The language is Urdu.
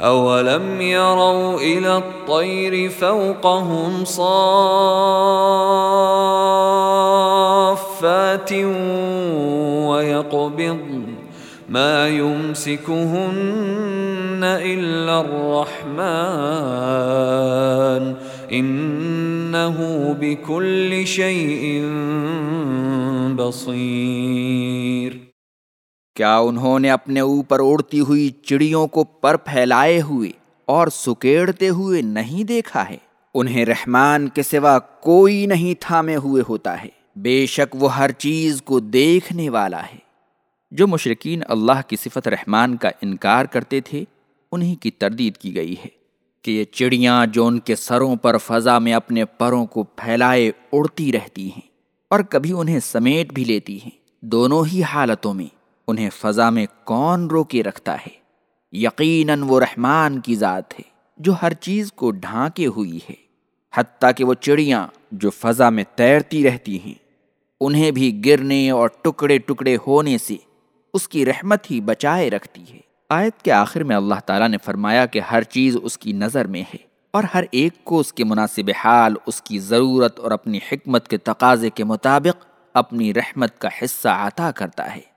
اولم يروا الى الطير فوقهم صافات ويقبضن ما يمسكهن الا الرحمن انه بكل شيء بصير کیا انہوں نے اپنے اوپر اڑتی ہوئی چڑیوں کو پر پھیلائے ہوئے اور سکیڑتے ہوئے نہیں دیکھا ہے؟ انہیں رحمان کے سوا کوئی نہیں تھامے ہوئے ہوتا ہے۔ بے شک وہ ہر چیز کو دیکھنے والا ہے۔ جو مشرقین اللہ کی صفت رحمان کا انکار کرتے تھے انہیں کی تردید کی گئی ہے کہ یہ چڑیاں جو ان کے سروں پر فضا میں اپنے پروں کو پھیلائے اڑتی رہتی ہیں اور کبھی انہیں سمیٹ بھی لیتی ہیں۔ دونوں ہی حالتوں میں انہیں فضا میں کون روکے رکھتا ہے؟ یقیناً وہ رحمان کی ذات ہے، جو ہر چیز کو ڈھانکے ہوئی ہے۔ حتیٰ کہ وہ چڑیاں جو فضا میں تیرتی رہتی ہیں، انہیں بھی گرنے اور ٹکڑے ٹکڑے ہونے سے اس کی رحمت ہی بچائے رکھتی ہے۔ آیت کے آخر میں اللہ تعالیٰ نے فرمایا کہ ہر چیز اس کی نظر میں ہے اور ہر ایک کو اس کے مناسب حال، اس کی ضرورت اور اپنی حکمت کے تقاضے کے مطابق اپنی رحمت کا حصہ عطا کرتا ہے۔